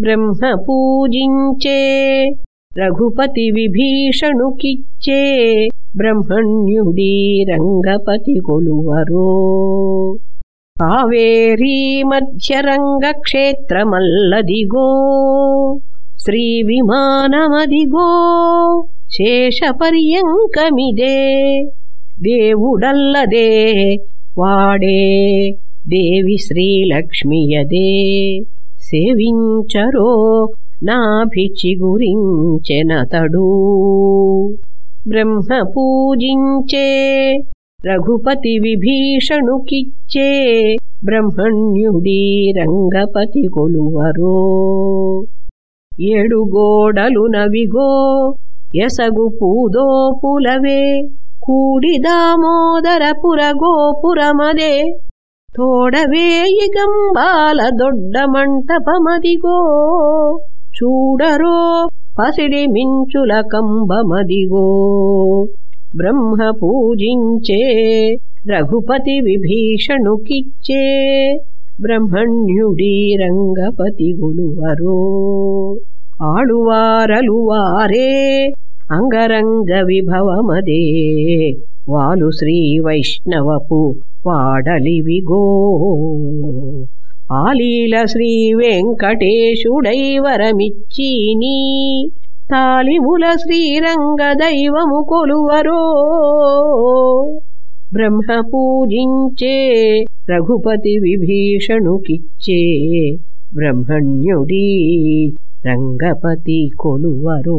బ్రహ్మ పూజించే. రఘుపతి విభీషణుకిచ్చే. బ్రహ్మణ్యుడి రంగపతి కొలువరో. కావేరీ మధ్యరంగక్షేత్రమల్లదిగో శ్రీ విమానమదిగో. శేషపర్యంకమిదే. దేవుడల్లదే వాడే. దేవి శ్రీలక్ష్మియదే. సేవించరో నాభిచిగురించెనతడు బ్రహ్మ పూజించే రఘుపతి విభీషణుకిచ్చే బ్రహ్మణ్యుడి రంగపతి కొలువరో. ఎడుగోడలు నవిగో ఎసగు పూదోపులవే కూడి దామోదరపుర గోపురమదే తోడవేయి గంబాల దొడ్డ మంటపమదిగో. చూడరో పసిడి మించుల కంబమదిగో. బ్రహ్మ పూజించే రఘుపతి విభీషణుకిచ్చే బ్రహ్మణ్యుడి రంగపతి గులువరో ఆడువారలు వారే అంగరంగ విభవమదే వాలు శ్రీ వైష్ణవపు వాడలివిగో ఆలీల శ్రీ వెంకటేశుడై వరమిచ్చీని. తాలిముల శ్రీరంగ దైవము కొలువరో. బ్రహ్మ పూజించే రఘుపతి విభీషణుకిచ్చే బ్రహ్మణ్యుడీ రంగపతి కొలువరో.